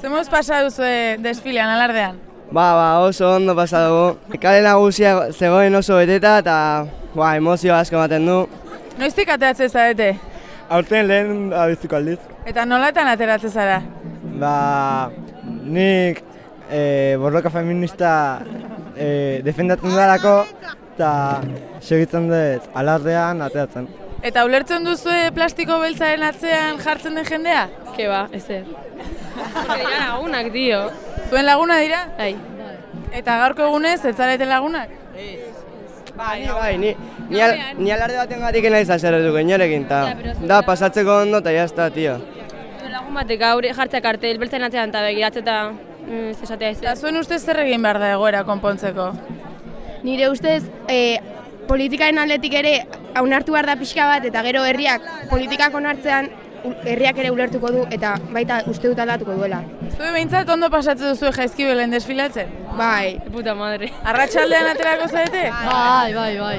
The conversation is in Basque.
Zemuz pasa duzu desfilean, alardean? Ba, ba, oso ondo pasa dugu. Kale nagusia zegoen oso beteta eta ba, emozio asko ematen du. Noiztik ateratzen zarete? Aurten lehen abiztuko aldiz. Eta nolatan ateratzen zara? Ba, nik e, borroka feminista e, defendatzen darako eta segitzen dut alardean ateratzen. Eta ulertzen duzu plastiko beltzaren atzean jartzen den jendea? Ke ba, ez. Dira lagunak, dio. Zuen laguna dira? Bai. Eta gaurko egunez, ez zarete lagunak? Bai, bai, ni, ni, al, ni alarde baten gatik naiz azeretu inorekin, eta da, pasatzeko ondo eta jazta, tio. Lagun batek gaur jartzea kartel beltzen atzean eta begiratzen eta mm, ez esatea ez. Eta zuen ustez zer egin behar da egoera konpontzeko? Nire ustez, e, politikaren aldetik ere haunartu behar da pixka bat, eta gero herriak politikak onartzean herriak ere ulertuko du, eta baita uste dut aldatuko duela. Zue behintzat ondo pasatzen duzu jaizkibelen desfilatzen? Bai, Puta madre. Arratxaldean aterako zarete? Bai, bai, bai.